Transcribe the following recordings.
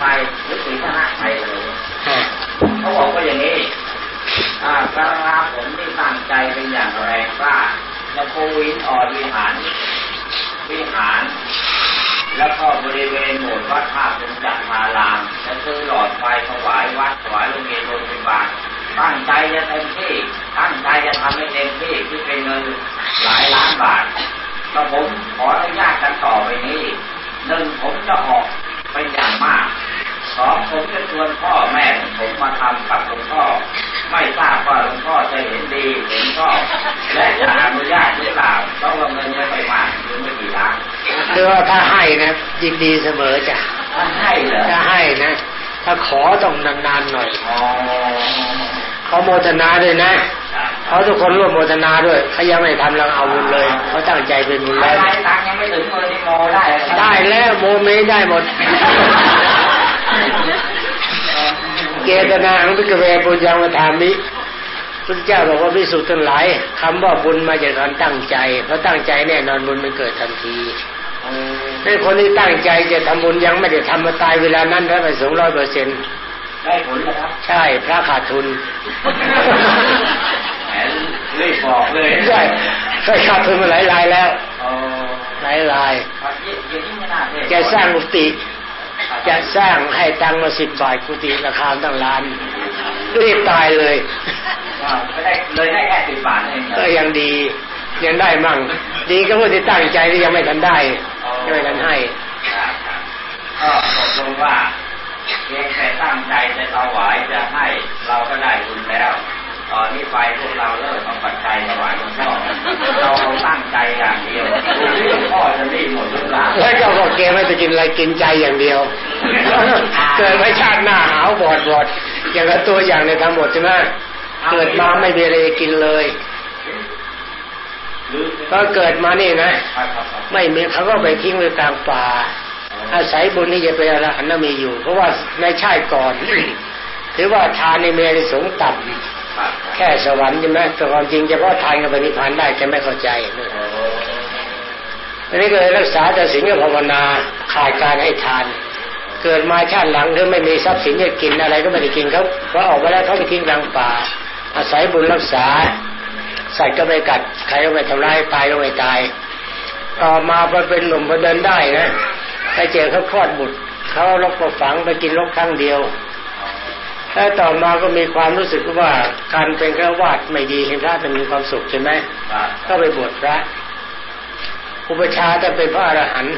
ชัยหรือศรีธนชัยเลยเขาบอกว่าอย่างนี้อ่ากระลาผมที่ตั้งใจเป็นอย่างแรงกล้าจะโควินออดวิหาร วิหาร แล้วก็บริเวณโบสถ์วัดท่าเป็นจักรารามจะซื้อหลอดไฟถวายวัดถวายโรงเรียนโรงพยาบาลตั้งใจจะเต็มที่ ตั้งใจจะทำให้เต็มที่ที่เป็นเงินหลายล้านบาทก็ผมขออนุญาตกันต่อไปนี้หนึ่งผมจะออกเป็นอย่างมาก สองผมจะชวนพ่อแม่ผมมาทำกับหลวงพ่อ ไม่ทราบว่าหลวงพ่อจะเห็นดีเห็นชอบและจะอนุญาตหรือเปล่าต้องว่าเงินยังไม่มากหรือไม่กี่ล้านคือว่าถ้าให้นะยินดีเสมอจ้ะถ้าให้เหรอถ้าให้นะ ถ้าขอต้องนานๆหน่อยอ๋อเขาโมทนาด้วยนะเขาทุกคนร่วมโมทนาด้วยเขายังไม่ทำเราเอาบุญเลยเขาตั้งใจเป็นบุญอะไรแล้วตังค์ยังไม่ถึงมือนี่โมได้เหรอได้แล้วโมเมได้หมด เจตนาหังภิกขเวปุญญังวทามิพุทธเจ้าบอกว่าพิสุทธิ์ทั้งหลายคำว่าบุญมาจากการตั้งใจ เพราะตั้งใจแน่นอนบุญมันเกิดทันทีให้คนที่ตั้งใจจะทำบุญยังไม่ได้ทำมาตายเวลานั้นแล้วไปสองร้อยเปอร์เซ็นต์ได้ผลแล้วครับ ใช่พระขาดทุนแหมรีบบอกเลยใช่เคยขาดทุนมาหลายรายแล้วอ๋อหลายรายครับอย่างนี้ไม่น่าเชื่อจะสร้างกุฏิ จะสร้างให้ตังค์มาสิบบาทกุฏิราคาตั้งล้านรีบตายเลยว่าไม่ได้เลยได้แค่สิบบาทเองเหรอก็ยังดียังได้มั่ง ดีก็ผู้ที่ตั้งใจที่ยังไม่ทันได้ยังไม่ทันให้ครับครับก็ตกลงว่าเพียงแต่ตั้งใจจะถวายจะให้เราก็ได้บุญแล้ว ตอนนี้ไปพวกเราเลิกเอาปัจจัยถวายหลวงพ่อเราตั้งใจอย่างเดียวหลวงพ่อจะรีบหมดหรือเปล่าแล้วเจ้าก็เกมไม่ไปกินอะไรกินใจอย่างเดียวเกิดไม่ชาติหน้าหาวบอดบอดอย่างละตัวอย่างในทั้งหมดใช่ไหมเกิดมาไม่มีอะไรจะกินเลยหรือก็เกิดมานี่นะครับครับครับไม่มีเขาก็ไปทิ้งไว้กลางป่า อาศัยบุญนี่จะเป็นอรหันต์น่ะมีอยู่ เพราะว่าในชาติก่อน ถือว่าทานในเมริสงส์ต่ำครับ แค่สวรรค์ใช่ไหมแต่ความจริงเฉพาะทานกับปณิพพานได้จะไม่เข้าใจเลยอันนี้ก็เลยรักษาแต่สิ่งกับภาวนาขาดการให้ทาน เกิดมาชาติหลังคือไม่มีทรัพย์สินจะกินอะไรก็ไม่ได้กินเขาเพราะออกไปแล้วเขาไปทิ้งกลางป่า อาศัยบุญรักษาสัตว์ก็ไม่กัดใครก็ไม่ทำร้ายตายก็ไม่ตาย ต่อมาพอเป็นหนุ่มพอเดินได้นะไปเจอเขาคลอดบุตรเขาลกมาฝังไปกินลกครั้งเดียว แล้วต่อมาก็มีความรู้สึกว่าการเป็นฆราวาสไม่ดีเห็นพระจะมีความสุขใช่ไหมก็ไปบวชพระ อุปชาจะเป็นพระอรหันต์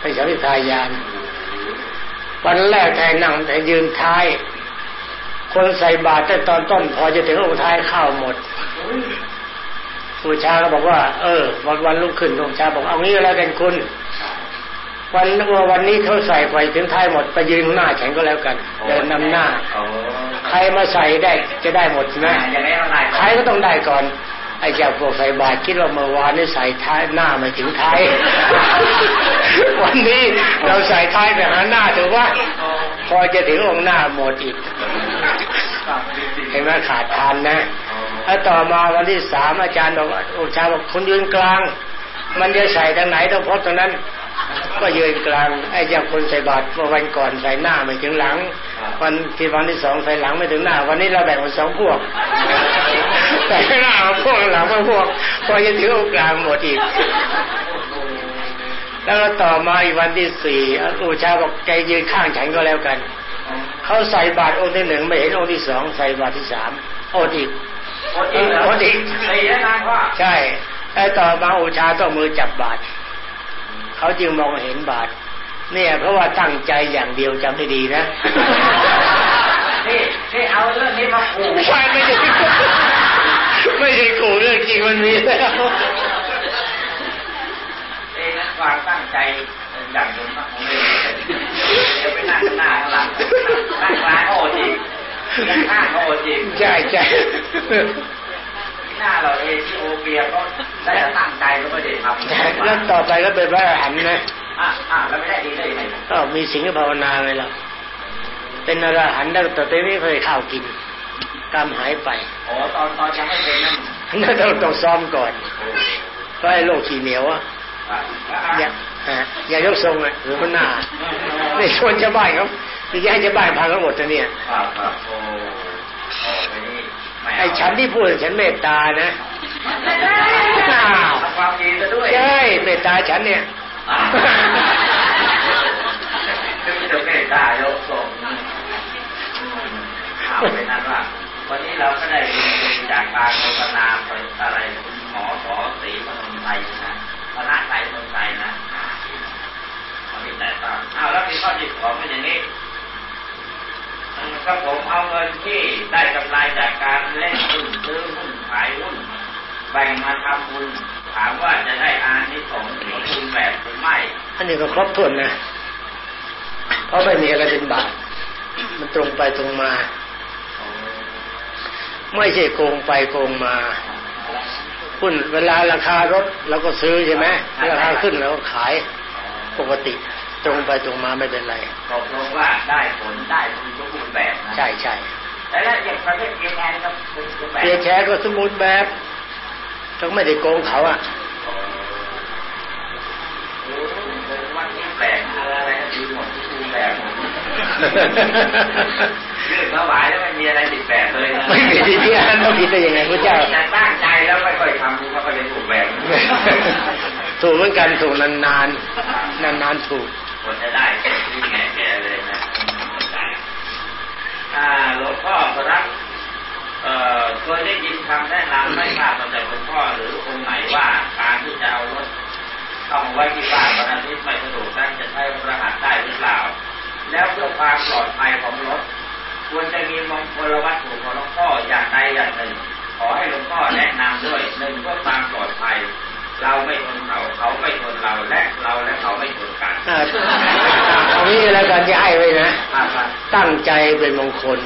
เป็นสัมมิทายานวันแรกแทนนั่งแต่ยืนท้าย คนใส่บาตรแต่ตอนต้น พอจะถึงองค์ท้ายเข้าวหมดอุปชาก็บอกว่า เออ วันวันลุกขึ้นองค์ชาบอกเอางี้แล้วกันคุณ วันวันนี้เขาใส่ไปถึงท้ายหมดไปยืนหน้าฉันก็แล้วกัน เดินนำหน้าโอ้ใครมาใส่ได้จะได้หมดใช่ไหมอย่างนี้อะไรใครก็ต้องได้ก่อนไอ้เจ้าพวกใส่บาตรคิดว่าเมื่อวานนี่ใส่ท้ายหน้าไม่ถึงท้าย วันนี้เราใส่ท้ายไปหาหน้าถือว่า พอจะถึงองค์หน้าหมดอีกเห็นไหมขาดทานนะแล้วต่อมาวันที่สามอาจารย์บอกว่าโอ้ชาบอกคุณยืนกลาง มันจะใส่ทางไหนต้องพบตรงนั้น ก็ยืนกลางไอ้เจ้าคนใส่บาตรเมื่อวันก่อนใส่หน้าไม่ถึงหลัง วันที่วันที่สองใส่หลังไม่ถึงหน้า วันนี้เราแบ่งเป็นสองพวกใส่หน้ามาพวกหลังมาพวกพอจะถึงองค์กลางหมดอีกแล้วก็ต่อมาอีกวันที่สี่อุชาบอกใจยืนข้างฉันก็แล้วกัน เขาใส่บาตรองค์ที่หนึ่งไม่เห็นองค์ที่สองใส่บาตรที่สามโอดอีกโอ้อีกเหรอโอดอีกตีแล้วนะว่าใช่แล้วต่อมาอุชาต้องมือจับบาตร เขาจึงมองเห็นบาตรเนี่ย เพราะว่าตั้งใจอย่างเดียวจำให้ดีนะนี่นี่เอาเรื่องนี้มาขู่ไม่ใช่ไม่ใช่ไม่ใช่ขู่เรื่องจริงมันมีแล้วเองนะความตั้งใจอย่างหนึ่งนะผมเลยเดี๋ยวไปนั่งหน้าข้างหลังนั่งกลางก็โอจินั่งข้างก็โอจิใช่ใช่ หน้าเราเอที่โอเปียก็ได้ตั้งใจก็ไม่ได้ทำแล้วต่อไปก็เป็นพระอรหันต์นะอะอะแล้วไม่ได้ดีได้ยังไงก็มีสิ่งภาวนาเลยล่ะเป็นอรหันต์ตั้งแต่ตอนนี้เคยข้าวกินกรรมหายไปอ๋อตอนตอนยังไม่เป็นนั่นนั่นต้องต้องซ้อมก่อนเพราะไอ้โรคขี้เหนียวอะอะอย่าฮะอย่ายกทรงอะหรือมันหน้าในชวนชาวบ้านเขาที่จะให้ชาวบ้านพังทั้งหมดนะเนี่ย ไปนี่ม่เาไอ้ฉันที่พูดฉันเมตตานะอ้าวทำความดีซะด้วยใช่เมตตาฉันเนี่ยอ่าคือจะเมตตายกส่งข่าวไปนั่นว่าวันนี้เราก็ได้ยินจากการโฆษณาอะไรคุณหมอสอศรีพนมไทยนะคณะไทยพนมไทยนะวันนี้แต่ตามอ้าวแล้วมีข้อที่สองเป็นอย่างนี้ ก็ผมเอาเงินที่ได้กำไรจากการเล่นหุ้นซื้อหุ้นขายหุ้นแบ่งมาทำบุญถามว่าจะได้อานิสงส์สมบูรณ์แบบหรือไม่ อันนี้ก็ครบถ้วนนะ เพราะไม่มีอะไรเป็นบาปมันตรงไปตรงมา ไม่ใช่โกงไปโกงมาหุ้นเวลาราคารถเราก็ซื้อใช่ไหมราคาขึ้นเราก็ขายปกติ ตรงไปตรงมาไม่เป็นไรตกลงว่าได้ผลได้ผลสมบูรณ์แบบนะใช่ใช่แต่แล้วอย่างประเภทเกียร์แทนก็เป็นสมบูรณ์แบบเสียแชร์ก็สมบูรณ์แบบต้องไม่ได้โกงเขาอะโอ้โหเป็นวันที่แปลกอะไรก็ดีหมดสมบูรณ์แบบหมดยื่นมาหวายแล้วไม่มีอะไรติดแบบเลยนะไม่มีที่ที่อันเราผิดได้ยังไงพระเจ้าแต่ตั้งใจแล้วไม่ค่อยทำมันก็จะถูกแบบถูกเหมือนกันถูกนานนานนานนานๆถูก คนจะได้ที่แง่แก่เลยนะหลวงพ่อครับเอ่อเคยได้ยินคำแนะนำไม่ทราบมาจากหลวงพ่อหรือองค์ไหนว่าการที่จะเอารถเข้ามาไว้ที่บ้านบรรทุกไม่สะดวกนั้นจะใช้รหัสได้หรือเปล่า แล้วเพื่อความปลอดภัยของรถควรจะมีมงคลวัตถุของหลวงพ่ออย่างใดอย่างหนึ่ง ขอให้หลวงพ่อแนะนำด้วยหนึ่งเพื่อความปลอดภัย เราไม่ทนเขาเขาไม่ทน ไม่ทนกันอ่าเอางี้แล้วกันจะให้ไว้นะครับครับตั้งใจเป็นมงคล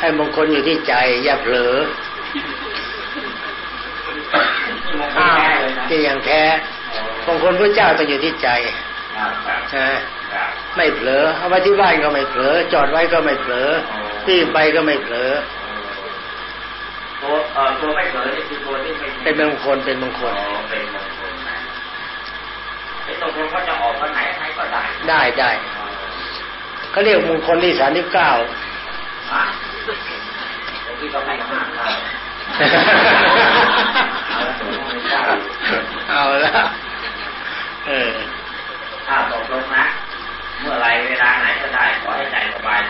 ให้มงคลอยู่ที่ใจ อย่าเผลอนี่มงคลอ้าวแท้เลยนะที่อย่างแท้มงคลพระเจ้าต้องอยู่ที่ใจครับครับนะครับไม่เผลอเอาไว้ที่บ้านก็ไม่เผลอ จอดไว้ก็ไม่เผลอวิ่งไปก็ไม่เผลอตัวเอ่อตัวไม่เผลอนี่คือตัวที่ไม่เป็นมงคลเป็นมงคอ๋อล เป็นมงคลนะไอ้ ตกลงว่าจะออกวันไหนไหนก็ได้ ได้ได้เขาเรียกมงคลที่สามสิบเก้าอะแต่ที่ก็ให้ห้าเท่าเอาละเออถ้าตกลงนะ เมื่อไรเวลาไหนก็ได้ขอให้ใจสบาย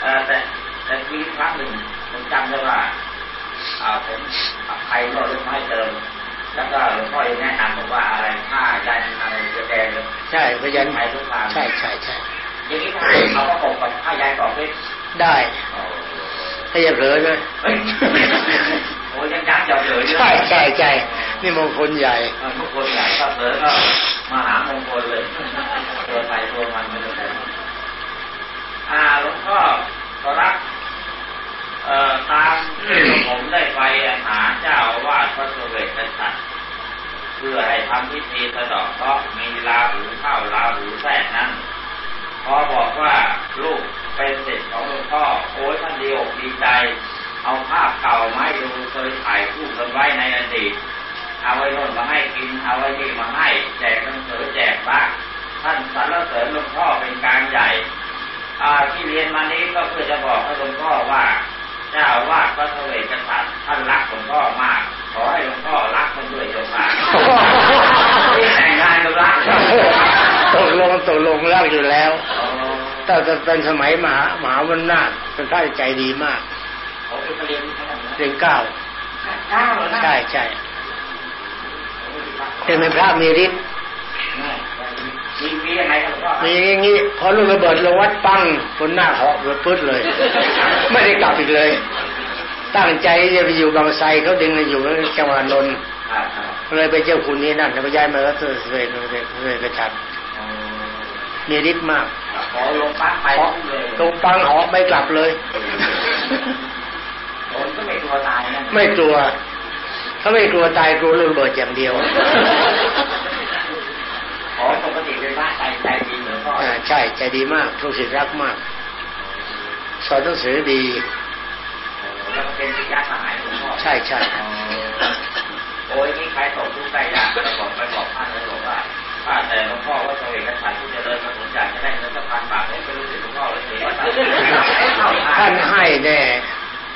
เออแต่แต่ทีครั้งหนึ่งผมจำได้ว่าอ่าผมใครก็รู้ให้เติม แล้วก็หลวงพ่อยังแนะนำบอกว่าอะไรค่ายันอะไรจะแดงเลยใช่พยันไปทุกทางใช่ใช่ใช่อย่างนี้ถ้าเอาก็คงกับค่ายันก่อนเลยได้ถ้าอย่าเผลอนะเฮ้ยโอ้ยังยักษ์จะเผลอใช่ใช่ใช่นี่มงคลใหญ่ทุกคนใหญ่ก็เผลอก็มาหามงคลเลยตัวไปตัวมันไม่ได้อ่าหลวงพ่อขอรับเอ่อ ตามที่ผมได้ไปหาเจ้าอาวาดพระสเวทชัดเพื่อให้ทำพิธีสะดอกเคราะห์มีลาหูเข้าลาหูแทรกนั้นพอบอกว่าลูกเป็นศิษย์ของหลวงพ่อโอ้ยท่านดีอกดีใจ เอาภาพเก่ามาให้ดูเคยถ่ายคู่กันไว้ในอดีตเอาไว้นนมาให้กินเอาไว้นี่มาให้แจกหนังสือแจกพระท่านสรรเสริญหลวงพ่อเป็นการใหญ่ที่เรียนมานี้ก็เพื่อจะบอกให้หลวงพ่อว่า เจ้าอาวาดพระเสวตฉัตรท่านรักหลวงพ่อมาก ขอให้หลวงพ่อรักมันด้วยเจ้าค่ะที่แต่งงานกับรักตกลงตกลงรักอยู่แล้วอ๋อแต่จะเป็นสมัยมหามหาวันนาถเป็นพระใจดีมากเขาเป็นเรียนเท่าไหร่นะเรียนเก้าเก้าแล้วนะใช่ใช่เป็นเป็นพระมีฤทธิ์ มีมียังไงครับหลวงพ่อมีอย่างงี้พอลูกระเบิดลงวัดปังคนหน้าเหาะเลยปึ๊ดเลย ไม่ได้กลับอีกเลย ตั้งใจจะไปอยู่บางไทรเขาดึงมาอยู่จังหวัดนนท์ครับครับเลยไปเจ้าคุณนี้นั่นแล้วไปย้ายมาแล้วเธอเสวยเสวยกระชัดอ๋อมีฤทธิ์มากขอลงปั๊บไปเหาะเลยตรงปังเหาะไม่กลับเลยผมก็ไม่กลัวตายนะไม่กลัวเขาไม่กลัวตายกลัวลูกระเบิดอย่างเดียว ขอปกติเป็นพระใจใจดีเหมือนพ่อ อ่า ใช่ใจดีมากลูกศิษย์รักมาก สอนหนังสือดีแล้วก็เป็นวิทยาสหายหลวงพ่อใช่ใช่โอ้ยนี่ใครตกทุกข์ได้ยากก็บอกไปบอกท่านเลยบอกว่าข้าแต่หลวงพ่อว่าสวัสดิ์ชันที่จะเดินมาสนใจจะได้เงินสักพันบาทไม่รู้สึกหลวงพ่อเลยเสียท่านให้แน่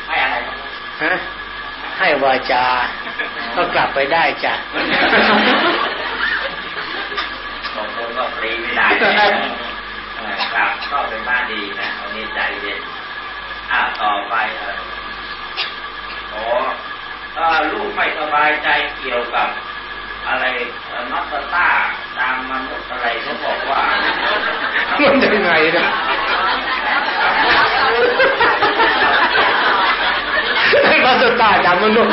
ให้อะไรฮะให้วาจา ก็กลับไปได้จ้ะบางคนก็ฟรีไม่ได้ ครับก็เป็นบ้านดีนะเอานี้ใจเย็นอ่าต่อไปเออโอ้ถ้าลูกไม่สบายใจเกี่ยวกับอะไรนัตต้าตามมนุษย์อะไรเขาบอกว่ามันยังไงนะมาสตาร์จำมันด้วย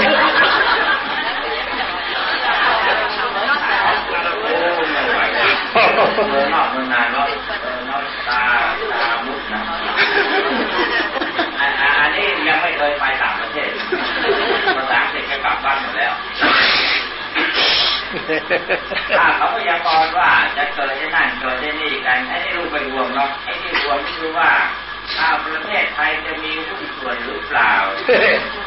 โอ้ไม่ไหวแล้วเมืองนอกเมืองนาเนาะเออนอกตาตามุด นะอันนี้ยังไม่เคยไปต่างประเทศภาษาอังกฤษก็กลับบ้านหมดแล้วถ้าเขาพยากรณ์ว่าจะเกิดจะนั่นเกิดจะนี่กันไอ้นี่ลูกไปรวมเนาะไอ้นี่รวมคือว่าถ้าประเทศไทยจะมีหุ้นส่วนหรือเปล่า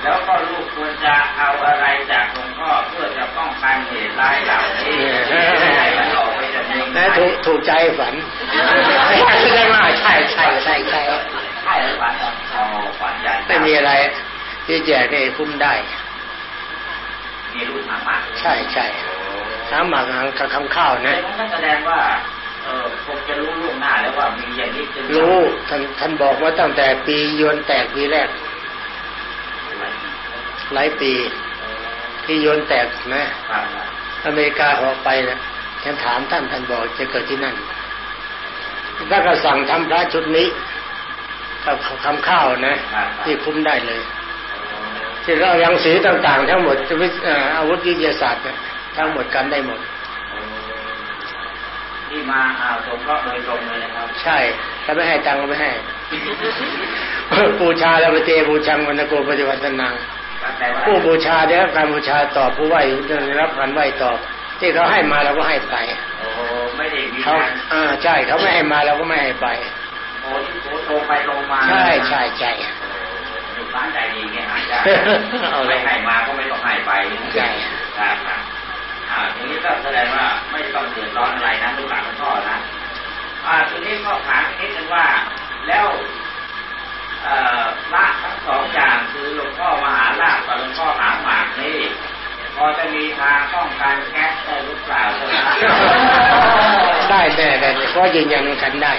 แล้วก็ลูกควรจะเอาอะไรจากหลวงพ่อเพื่อจะป้องกันเหตุร้ายเหล่านี้ให้มันออก ไปจากเมืองไทนะถูกถูกใจฝันแสดงว่าใช่ใช่ใช่ใช่ใช่ฝันใหญ่ไม่มีอะไร ที่แจกนี่คุ้มได้มีลูกหมามากใช่ใช่น้ำหมักหางกับคำข้าวนั่นแสดงว่าเออคงจะรู้ล่วงหน้าแล้วว่ามีอย่างนี้จึงรู้ท่านท่านบอกว่าตั้งแต่ปียนแตกปีแรกหลายปีที่ยนแตกนะ อเมริกาออกไปนะ ฉันถามท่านท่านบอกจะเกิดที่นั่นถ้าก็สั่งทำพระชุดนี้กับคำข้าวนะที่คุ้มได้เลยที่เรายังสีต่างๆ ทั้งหมดวิทย์เอ่ออาวุธวิทยาศาสตร์เนี่ยทั้งหมดกันได้หมดที่มาอ่าสงเคราะห์โดยตรงเลยนะครับ ใช่ถ้าไม่ให้ตังค์ก็ไม่ให้บูชาแล้วไปเตบูชังวันโกปฏิวัตินังแต่ว่าผู้บูชาได้รับการบูชาตอบผู้ไหวได้รับการไหวตอบ ที่เขาให้มาเราก็ให้ไปโอ้ไม่ได้มีเขาการอ่าใช่เขาไม่ให้มาเราก็ไม่ให้ไปโอ้ที่โอ้ตรงไปตรงมาใช่ใช่ใช่อยู่บ้านใจดีเนี่ยอาจจะเอาเลยไม่ให้มาก็ไม่ต้องให้ไปใช่ครับครับอ่าทีนี้ก็แสดงว่าไม่ต้องเดือดร้อนอะไรนะลูกหลานคุณพ่อนะอ่าทีนี้ก็ถามนิดนึงว่าแล้วเอ่อพระทั้งสองอย่างคือหลวงพ่อมหาลาภกับหลวงพ่อหางหมากนี่ พอจะมีทางป้องกันแก๊สได้หรือเปล่าใช่ไหมได้แน่ได้เพราะยืนยันกันได้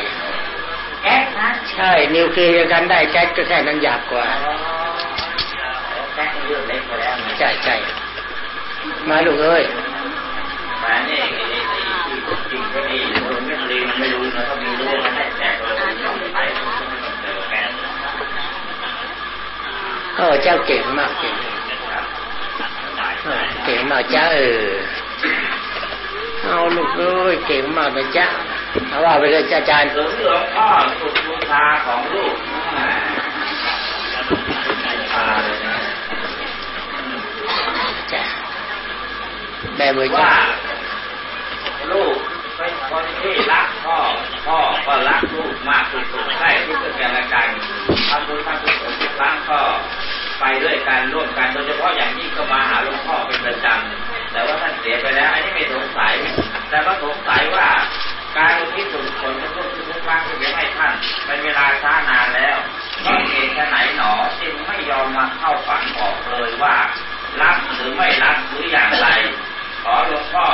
แก๊สนะใช่ นิวเคลียร์กันได้แก๊สก็แค่นั้นหยาบกว่าแก๊สเรื่องเล็กกว่าแล้วนะใช่ใช่มาลูกเอ้ยแต่นี่ไอ้ไอ้ไอ้ที่จริงก็ดีเออไม่รีมันไม่รู้นะต้องมีรู้นะแต่เออต้องไปต้องเจอแก๊สเออเจ้าเก่งมากเก่งเออเก่งมากจ้าเออเอาลูกเอ้ยเก่งมากเลยจ้าเอาว่าไปเลยจ้าอาจารย์หลวงพ่อสุดบูชาของลูกตาเลยนะจ้าแม่มือจ้าว่าลูกเป็นคนที่รักพ่อ พ่อก็รักลูกมากที่สุดใกล้ที่สุดแก่ละกันทำบุญทำกุศลทุกครั้งก็ ไปด้วยกันร่วมกันโดยเฉพาะอย่างยิ่งก็มาหาหลวงพ่อเป็นประจำแต่ว่าท่านเสียไปแล้ว อันนี้ไม่สงสัย แต่ก็สงสัยว่าการอุที่สุดผลทุกทุกครั้งที่จะให้ท่านเป็นเวลาช้านานแล้วก็เหตุไหนหนอจึงไม่ยอมมาเข้าฝันบอกเลยว่ารับหรือไม่รับหรืออย่างไร ขอหลวงพ่อ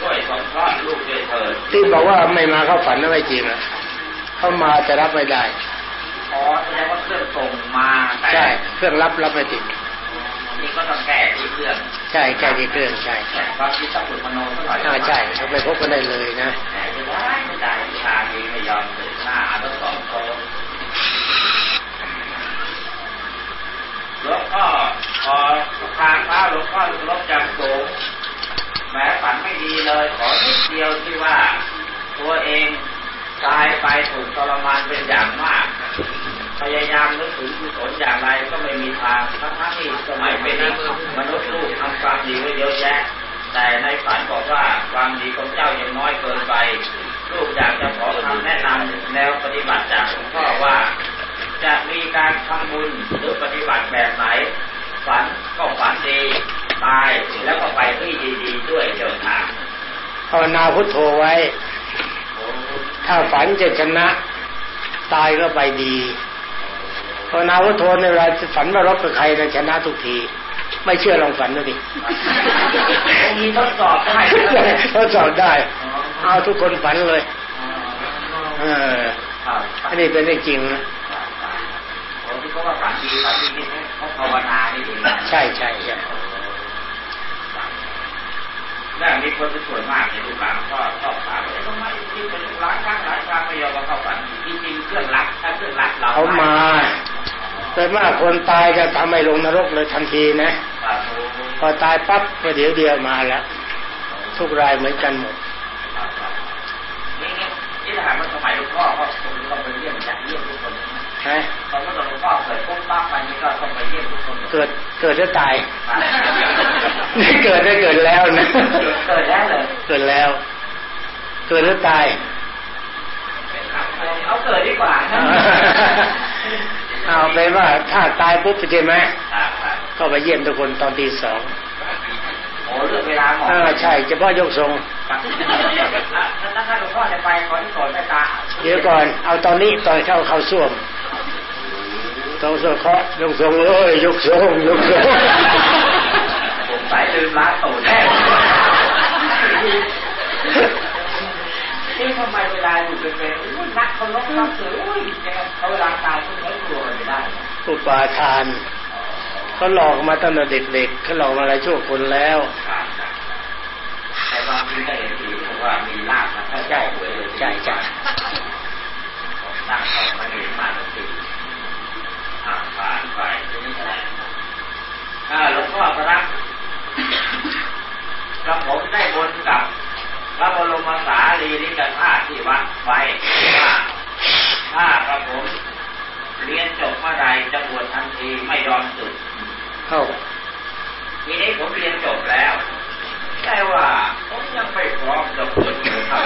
ช่วยสงเคราะห์ลูกด้วยเถิดที่บอกว่าไม่มาเข้าฝันนั่นไม่จริงอะเข้ามาจะรับไม่ได้ขอแสดงว่าเครื่องส่งมาแต่ใช่ เครื่องรับรับไม่ติดนี่ก็ต้องแก้ที่เครื่อง ใช่แค่ที่เครื่องใช่แต่ความคิดต้องฝึกมโนสักหน่อยอ่าใช่เขาไปพบกันได้เลยนะแต่ไม่ได้ไม่ได้วิชานี้ไม่ยอมเกิดหน้าต้องสองโตหลวงพ่อขอทางพระหลวงพ่อลบจำสูงแม้ฝันไม่ดีเลย ขอนิดเดียวที่ว่า ตัวเองตายไปถูกทรมานเป็นอย่างมาก พยายามนึกถึงกุศลอย่างไรก็ไม่มีทางทั้งที่สมัยเป็นมนุษย์ลูกทำความดีไว้เยอะแยะแต่ในฝันบอกว่าความดีของเจ้ายังน้อยเกินไป ลูกอยากจะขอคำแนะนำแนวปฏิบัติจากหลวงพ่อว่า จะมีการทำบุญหรือปฏิบัติแบบไหน ฝันก็ฝันดีตายแล้วก็ไปที่ดีๆด้วยเดินทางภาวนาพุทโธไว้ ถ้าฝันจะชนะ ตายก็ไปดีาวนาพุทโธในเวลาฝันว่ารบกับใครนะชนะทุกที ไม่เชื่อลองฝันดูดิผมมีทดสอบได้ทดสอบได้ เอาทุกคนฝันเลย เออครับอันนี้เป็นเรื่องจริงนะโอ้ที่เขาว่าฝันดีฝันดีนี่เขาภาวนานี่เองใช่ใช่ใช่ แล้วมีคนเป็นส่วนมากในลูกหลานก็ชอบถามว่าทำไมที่เป็นร้านค้างร้านคาไม่ยอมมาเข้าฝันจริงๆเครื่องรักถ้าเครื่องรักเราเขามาแต่มากคนตายจะทำให้ลงนรกเลยทันทีนะครับพอตายปั๊บก็เดี๋ยวเดียวมาแล้ว ทุกรายเหมือนกันหมดนี่นี่นี่ถามว่าสมัยหลวงพ่อก็คงต้องไปเยี่ยมอยากเยี่ยมทุกคนฮะตอนเมื่อหลวงพ่อเกิดปุ๊บปั๊บไปนี่ก็ต้องไปเยี่ยมทุกคน เกิดเกิดแล้วตาย ไม่เกิดได้เกิดแล้วนะ เกิดแล้วเลยเกิดแล้ว เกิดแล้วตาย เอาเกิดดีกว่านะเอาไปนว่าถ้าตายปุ๊บใช่ไหมครับครับก็ไปเยี่ยมทุกคนตอนตีสองโอ้เรื่องเวลาหมอเออใช่เฉพาะยกทรงครับถ้าถ้าหลวงพ่อจะไปขอที่โสดตาเดี๋ยวก่อน เอาตอนนี้ตอนเข้าเข้าส้วมต้องสเคราะห์ยกทรงเอ้ยยกทรงยกทรงผม สายลืมล้างตูดแน่นี่ทำไมเวลาอยู่เป็นเป็นอุ้ยนักเขาลบนักสืออุ้ยเขาเวลาตายเขาไม่กลัวไม่ได้อุปาทานเขาหลอกมาตั้งแต่เด็กๆเขาหลอกมาหลายชั่วคนแล้วครับแต่บางทีก็เห็นดีเพราะว่ามีลาบมาถ้าใช่หวยเลย ใช่ใช่ ลาบเข้ามาเห็นมาแล้วสิอ่าผ่านไปทีนี้อะไรอ่าหลวงพ่อครับกระผมได้บนกับพ ระบรมสารีริกธาตุที่วัดไว้ว่าถ้ากระผมเรียนจบเมื่อไรจะบวชทันทีไม่ยอมสึกเข้าทีนี้ผมเรียนจบแล้วแต่ว่าผมยังไม่พร้อมจะบวชเลยครับ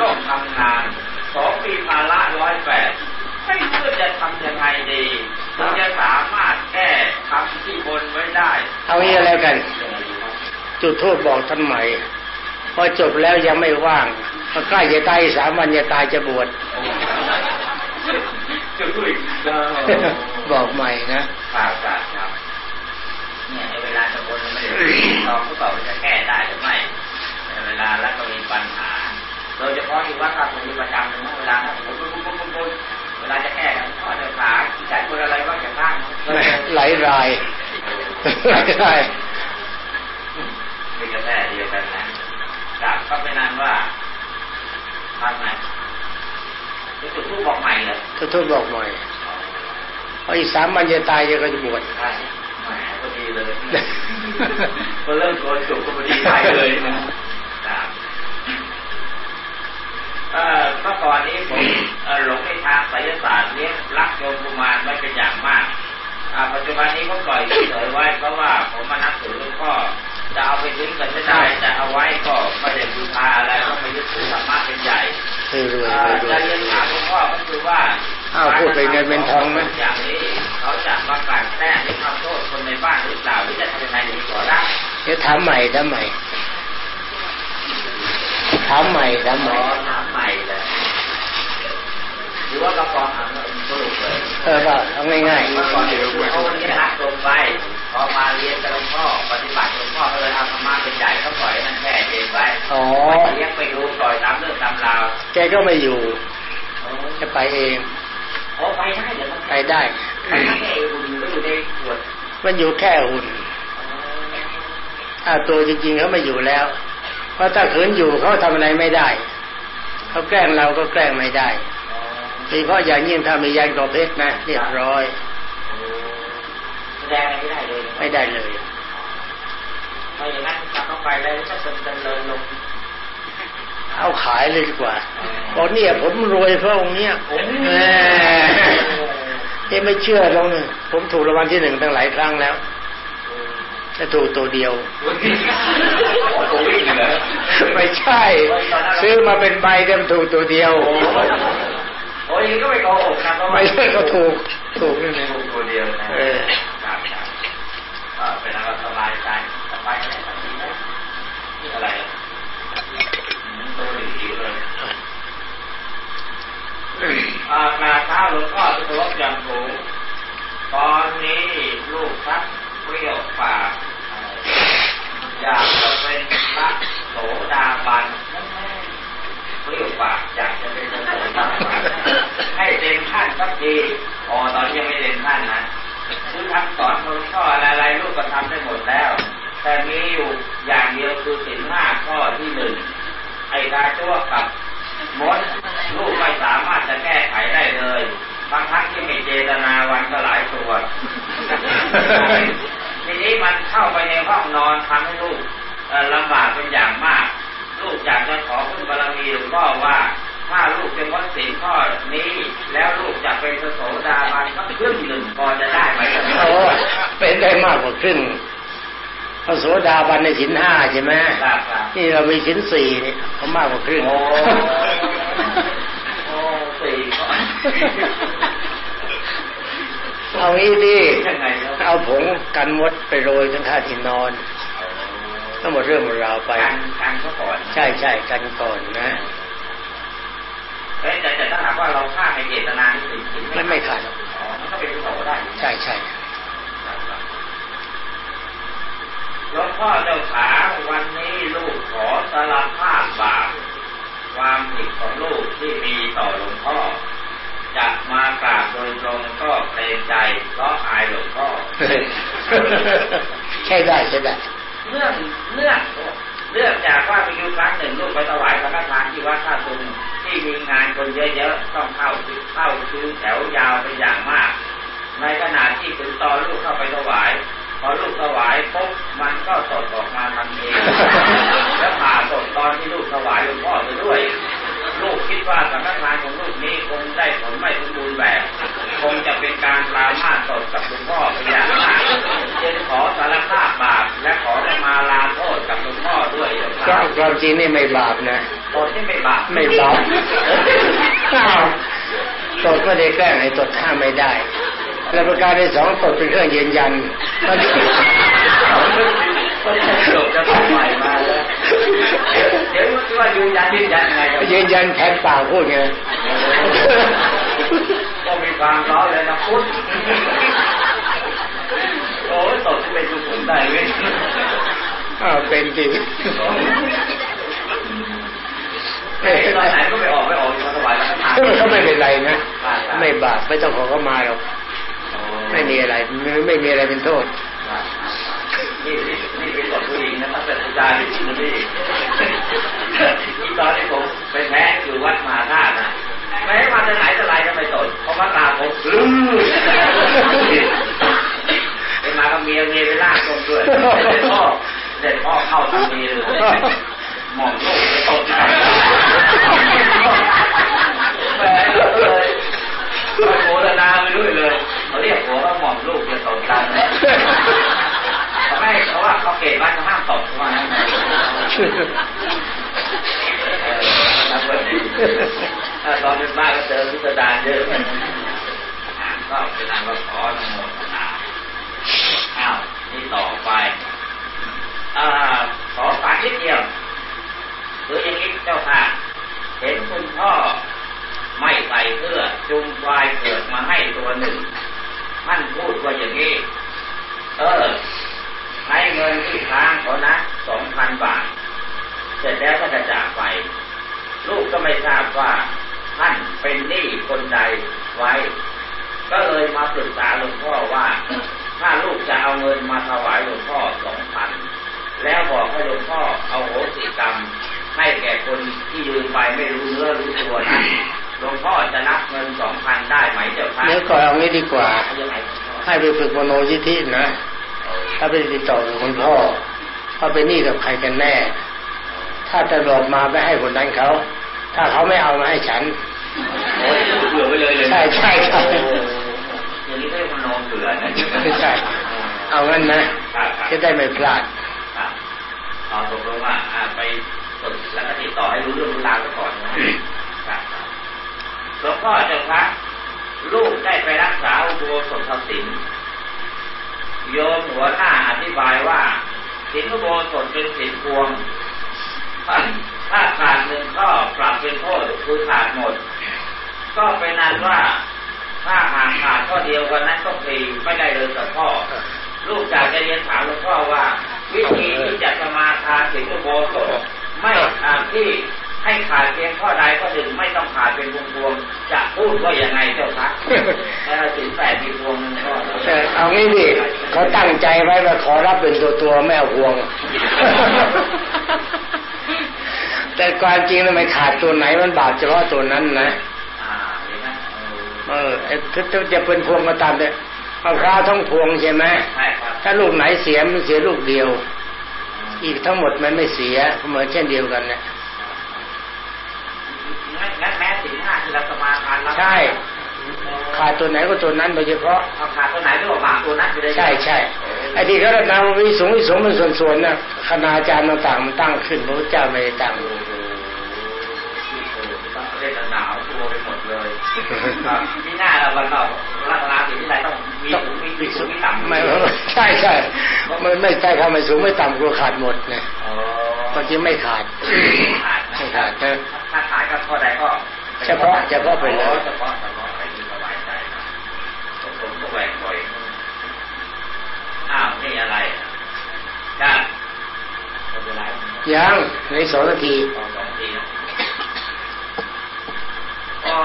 ต้องทำงานสองปีภาระร้อยแปดไม่รู้จะทำยังไงดีถึงจะสามารถแก้คำที่บนไว้ได้ เอางี้อะไรกัน จุดโทษบอกท่านใหม่พ อจบแล้วยังไม่ว่างพอใกล้จะตายอีกสามวันจะตายจะบวชจะพูดอีกบอกใหม่นะครับครับครับเนี่ยในเวลาจะบนไม่ได้ลองทดสอบว่าจะแก้ได้หรือไม่ในเวลาแล้วก็มีปัญหา โดยเฉพาะที่วัดพระสงฆ์ประจำเลยนะเวลาถ้าผมปุ๊บปุ๊บปุ๊บปุ๊บเวลาจะแก้กันข้อเดินขาใช้คนอะไรว่าจะข้างไหลรายไหลรายมีกระแสเดียวกันนะ กลับก็เป็นนั้นว่าทำไงจะจุดทูบบอกใหม่เลยจุดโทษบอกใหม่พออีกสามวันจะตายจะก็จะบวชใช่แหมพอดีเลยพอเริ่มโกนจุกก็พอดีไปเลยนะครับเอ่อเมื่อก่อนนี้ผมเอ่อหลงในทางไสยศาสตร์เลี้ยงรักโยมกุมารไว้เป็นอย่างมากอ่าปัจจุบันนี้ก็ปล่อยเฉยไว้เพราะว่าผมมานับถือหลวงพ่อ จะเอาไปทิ้งก็จะได้จะเอาไว้ก็ไม่ได้บูชาอะไรก็ไม่ยึดถือธรรมะเป็นใหญ่รวยรวยเอ่อรวจะยเรียนถามหลวงพ่อก็คือว่าอ้าวพูดไปเงินเป็นทองไหมอย่างนี้เขาจะมากลั่นแกล้งหรือทำโทษคนในบ้านหรือเปล่าหรือจะทำยังไงถึงขอได้เดี๋ยวถามใหม่ถามใหม่ถามใหม่ถามขใหม่อถามใหม่เลย หรือว่ากระปองถามสรุปเลยเออก็เอาง่ายเมื่อก่อนเนี่ยเขาเรียนรักตรงไปพอมาเรียนกับหลวงพ่อปฏิบัติหลวงพ่อก็เลยเอาธรรมะเป็นใหญ่ก็ปล่อยให้มันแค่เองไว้ๆอ๋อเลี้ยงไปดูปล่อยตามเรื่องตามราวแกก็ไม่อยู่จะไปเองโอ้ไปได้เหรอมันไปได้ไปได้ไอ้บุญก็อยู่ในขวดมันอยู่แค่หุ่นถ้าตัวจริงๆเขาไม่อยู่แล้ว เพราะถ้าขืนอยู่เขาทำอะไรไม่ได้ เขาแกล้งเราก็แกล้งไม่ได้ โดยเฉพาะอย่างยิ่งถ้ามียันกรอบเพชรนะเรียบร้อยแสดงอะไรไม่ได้เลย ไม่ได้เลยไม่อย่างนั้นกลับเข้าไปแล้วจะเจริญลงเอาขายเลยดีกว่าบอกเนี่ยผมรวยเพราะองค์เนี้ยแหมนี่ไม่เชื่อตรงนึงผมถูกรางวัลที่หนึ่งตั้งหลายครั้งแล้วจะถูกตัวเดียวผมวิ่งเหรอไม่ใช่ ซื้อมาเป็นใบเต็มนถูกตัวเดียว โอ้ยก็ไม่โกหกครับไม่ใช่ก็ถูกถูกนี่นะตัวเดียวนะเออครับครับเป็นอะไรสบายใจสบายใจนี่อะไรตัวหนึ่งคิวเลยอาณาข้าหลวงพ่อจะลบอย่างถูกตอนนี้ลูกพักเปรี้ยวปากอยากจะเป็นพระโสดาบันเปรี้ยวปากอยากจะเป็นพระโสดาบัน สักทีอ๋อตอนยังไม่เต็มขั้นนะคือทำสอนหลวงพ่ออะไรๆลูกก็ทำได้หมดแล้ว แต่มีอยู่อย่างเดียวคือสินห้าข้อที่หนึ่งไอ้กาจ้วกับมดลูกไม่สามารถจะแก้ไขได้เลยบางครั้งที่ไม่เจตนาวันก็หลายตัวทีนี้มันเข้าไปในห้องนอนทำให้ลูกลำบากเป็นอย่างมาก ลูกอยากจะขอคุณบารมีหลวงพ่อว่า ถ้าลูกเป็นวัดสินข้อนี้ แล้วลูกจะเป็นพระโสดาบันก็ครึ่งหนึ่งพอจะได้ไหมโอ้เป็นได้มากกว่าครึ่งพระโสดาบันในสินห้าใช่ไหมครับครับนี่เรามีสินสี่นี่เขามากกว่าครึ่งโอ้โอ้สี่ข้อเอางี้ดิยังไงครับเอาผงกันมดไปโรยทั้งท่าที่นอนทั้งหมดเรื่องหมดราวไปการการเขาก่อนใช่ใช่กันก่อนนะเอ้ย แต่แต่ถ้าหากว่าเราฆ่าในเจตนาที่สิ่งสิ่งไม่ไม่ขาดอ๋อมันก็เป็นกุศลได้ ใช่ใช่หลวงพ่อเจ้าขาวันนี้ลูกขอสารภาพบาปความผิดของลูกที่มีต่อหลวงพ่อจะมากราบโดยตรงก็เกรงใจเพราะอายหลวงพ่อใช่ได้ใช่ได้เนื่องเนื่องเนื่องจากว่ามีอยู่ครั้งหนึ่งลูกไปถวายสังฆทานที่วัดท่าตุง ที่มีงานคนเยอะๆต้องเข้าเข้าคิวแถวยาวเป็นอย่างมาก ในขณะที่ถึงตอนลูกเข้าไปถวาย พอลูกถวายปุ๊บมันก็สดออกมาทันทีแล้วผ่าสดตอนที่ลูกถวายหลวงพ่อไปด้วย ลูกคิดว่าสังฆทานของลูกนี้คงได้ผลไม่สมบูรณ์แบบ คงจะเป็นการปรามาสสดกับหลวงพ่อเป็นอย่างมาก จึงขอสารภาพบาปและขอได้มาลาโทษกับหลวงพ่อด้วยเถอะคก็รับความจริงนี่ไม่บาปนะโทษที่ไม่บาปไม่บาปอ้าวตดไม่ได้แกล้งให้ตดห้ามไม่ได้ และประการที่สองตดเป็นเครื่องยืนยันมันก็จะจบจะต้องใหม่มาแล้วเดี๋ยวคิดว่ายืนยันยืนยันยังไงครับยืนยันแทนปากพูดไงก็มีความร้อนเลยนะพุทธโอ้ย ตดที่เป็นกุศลได้เว้ยอ้าวเป็นจริงไอ้ตอนไหนก็ไม่ออกไม่ออกอยู่มาถวายสังฆทานก็ไม่เป็นไรนะ ไม่บาปไม่ต้องขอเข้ามาหรอกไม่มีอะไรไม่ไม่มีอะไรเป็นโทษนี่นี่นี่เป็นตดผู้หญิงนะถ้าเป็นผู้ชายที่จริงนี่ที่ตอนที่ผมไปแพ้อยู่วัดมหาธาตุนะไม่ให้มาจะไหนจะไรก็ไม่ตดเพราะว่าตาผมลื้อไปมากับ เมีเมียไปลากตรงด้วยเด็ดพ่อเด็ดพ่อเข้าทางนี้เลยมองโลกไปตดนะแหมเลยไปโหระนาไปด้วยเลยเขาเรียกหัวว่าหม่อมลูกจะตกันเขาไม่เขาว่าเขาเกตว่าจะห้ามตดเขาว่างั้นะเออนับแบบนี้ถ้าตอนเป็นบ้าก็เจอพิสดารเยอะก็เป็นนางก็ขออนโมท นี่ต่อไปอขอฝากนิดเดียวคืออย่างนี้เจ้าค่ะ เห็นคุณพ่อไม่ใส่เสื้อจุงควายเกิดมาให้ตัวหนึ่งท่านพูดว่าอย่างนี้ เออให้เงินที่ค้างเขานะสองพันบาท เสร็จแล้วก็จะจากไป ลูกก็ไม่ทราบว่าท่านเป็นหนี้คนใดไว้ ก็เลยมาปรึกษาหลวงพ่อว่า ถ้าลูกจะเอาเงินมาถวายหลวงพ่อสองพันแล้วบอกให้หลวงพ่อเอาโหสิกรรม ให้แก่คนที่ยืนไปไม่รู้เนื้อรู้ตัวนะหลวงพ่อจะนับเงินสองพันได้ไหมเจ้าค่ะเดี๋ยวก่อนเอางี้ดีกว่ายังไงหลวงพ่อให้ไปฝึกมโนยิทธินะ ถ้าไปติดต่อกับคุณพ่อเขาเป็นหนี้กับใครกันแน่ ถ้าจะบอกมาไปให้คนนั้นเขา ถ้าเขาไม่เอามาให้ฉันโอ้ยเผื่อไว้เลยเลยใช่ใช่ใช่โอ้อย่างนี้ได้มโนเผื่อนะไม่ใช่เอางั้นนะครับครับจะได้ไม่พลาดครับเอาตกลงว่าอ่าไปฝึกแล้วก็ติดต่อให้รู้เรื่องรู้ราวซะก่อนนะครับหลวงพ่อเจ้าคะลูกได้ไปรักษาอุโบสถศิลป์โยมหัวหน้าอธิบายว่าศิลอุโบสถเป็นศิลพวงถ้าถ้าขาดหนึ่งข้อปรับเป็นโทษคือขาดหมด ก็เป็นนั้นว่า ถ้าหากขาดข้อเดียววันนั้นก็ฟรีไม่ได้เลยกับพ่อ ลูกจากจะเรียนถามหลวงพ่อว่า วิธีที่จะสมาทานสิงโบสถไม่อ่าที่ให้ขาดเพียงข้อใดข้อหนึ่งไม่ต้องขาดเป็นพวงๆจะพูดว่าอย่างไงเจ้าคะแต่สินแปดมีพวงหนึงก็แต่เอางี้ดิเขาตั้งใจไว้ว่าขอรับเป็นตัวตัวๆไม่เอาห่วง แต่ความจริงแล้วไม่ขาดตัวไหนมันบาปเฉพาะตัวนั้นนะอ่าเห็นไหม เออเออไอ้ถ้าจะเป็นพวงก็ตามเนี่ยมะพร้าวทั้งพวงใช่ไหมใช่ครับถ้าลูกไหนเสียมันเสียลูกเดียว อีกทั้งหมดมันไม่เสียเหมือนเช่นเดียวกันเนี่ยงั้นงั้นแม้สินห้าที่เราสมาทานแล้วใช่ขาดตัวไหนก็ตัวนั้นโดยเฉพาะเอาขาดตัวไหนไม่บอกบาปตัวนั้นไปเลยใช่ใช่ไอ้ที่เขานำวิสงวิสงเป็นส่วนๆน่ะคณาจารย์ต่างๆมันตั้งขึ้นพระเจ้าไม่ได้ตั้งโอ้โหนาวตัวไปหมดเลยครับมีหน้าเราวันเราลาลาสิที่ไรต้องมีสูงมีมีสูงมีต่ำไม่ใช่ใช่ไม่ไม่ใช่ทำไม่สูงไม่ต่ำกลัวขาดหมดเนี่ยอ๋อบางทีไม่ขาดขาดไม่ขาดนะถ้าขาดก็ข้อใดก็เฉพาะเฉพาะไปเลยเฉพาะเฉพาะอะไรที่สบายใจนะผมก็แหวกบ่อยอ้าวนี่อะไรจ้าไม่เป็นไรยังในสองนาทีสองสองทีนะก็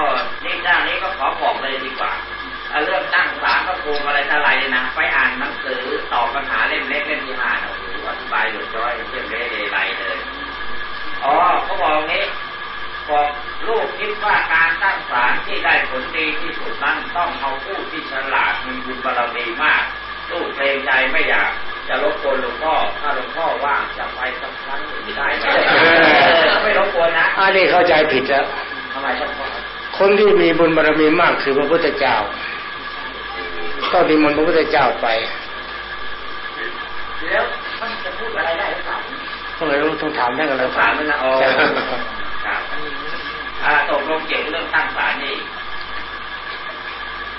นี่ด้านนี้ก็ข อบอกเลยดีกว่าอะเรื่องตั้งศาลพระภูมิอะไรต่ออะไรเนี่ยนะไปอ่านหนังสือตอบปัญหาเล่มเล็กเล่มที่ห้านะโอ้โหอธิบายหยุดร้อยเล่มเล็กเลยไรเลยอ๋อเขาบอกงี้บอกลูกคิดว่าการตั้งศาลที่ได้ผลดีที่สุดนั้นต้องเอาผู้ที่ฉลาดมีบุญบารมีมาก ลูกเกรงใจไม่อยากจะรบกวนหลวงพ่อถ้าหลวงพ่อว่างจะไปสักครั้งหนึ่งได้ไหมไม่รบกวนนะอันนี้เข้าใจผิดแล้วทำไมครับพ่อ คนที่มีบุญบารมีมากคือพระพุทธเจ้าก็ดีมนต์พระพุทธเจ้าไปแล้วมันจะพูดอะไรได้หรือเปล่าก็ไม่รู้ต้องถามท่านกันแล้วถามมันนะอ๋อครับอ่าตกลงเกี่ยวกับเรื่องตั้งศาลนี่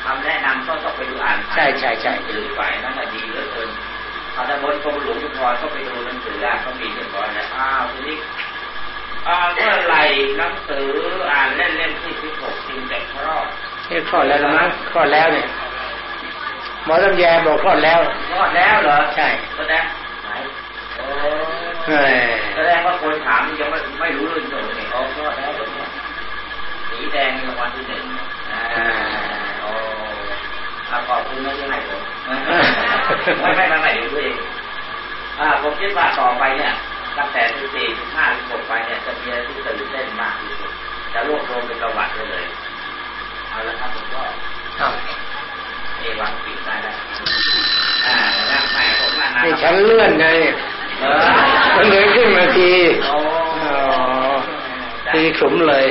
คำแนะนำก็ต้องไปดูอ่านใช่ใช่ใช่หรือฝ่ายนั้นน่ะดีเหลือเกินเอาแต่บนกรมหลวงชุมพรก็ไปดูหนังสืออะก็มีเรียบร้อยแล้วอ้าวทีนี้อ่า เมื่อไหร่หนังสืออ่านเล่นเล่มที่สิบหกจึงจะคลอดนี่คลอดแล้วนะมั้งคลอดแล้วเนี่ยหมอลำแยบอกคลอดแล้วคลอดแล้วเหรอใช่แสดงไหนโอ้เฮ้ยแสดงว่าคนถามยังไม่ไม่รู้เรื่องเลยเนี่ยเขาคลอดแล้วเหรอเนี่ยสีแดงรางวัลที่หนึ่งอ่าโอ้อะขอบคุณนะที่ให้ผมไม่ไม่ไม่ไม่เดี๋ยวดูเองอ่าผมคิดว่าต่อไปเนี่ย ตั้งแต่ที่สี่สิบห้าสิบหกไปเนี่ยจะมีอะไรที่ตื่นเต้นมากที่สุดจะรวบรวมเป็นประวัติไว้เลย เอาละครับผมก็อ้าวเอวังปิดได้แล้วอ่าแล้วแม่ผมนานๆนี่ฉันเลื่อนไงเออมันเหลือครึ่งนาทีโอ้อ๋อทีขลุมเลย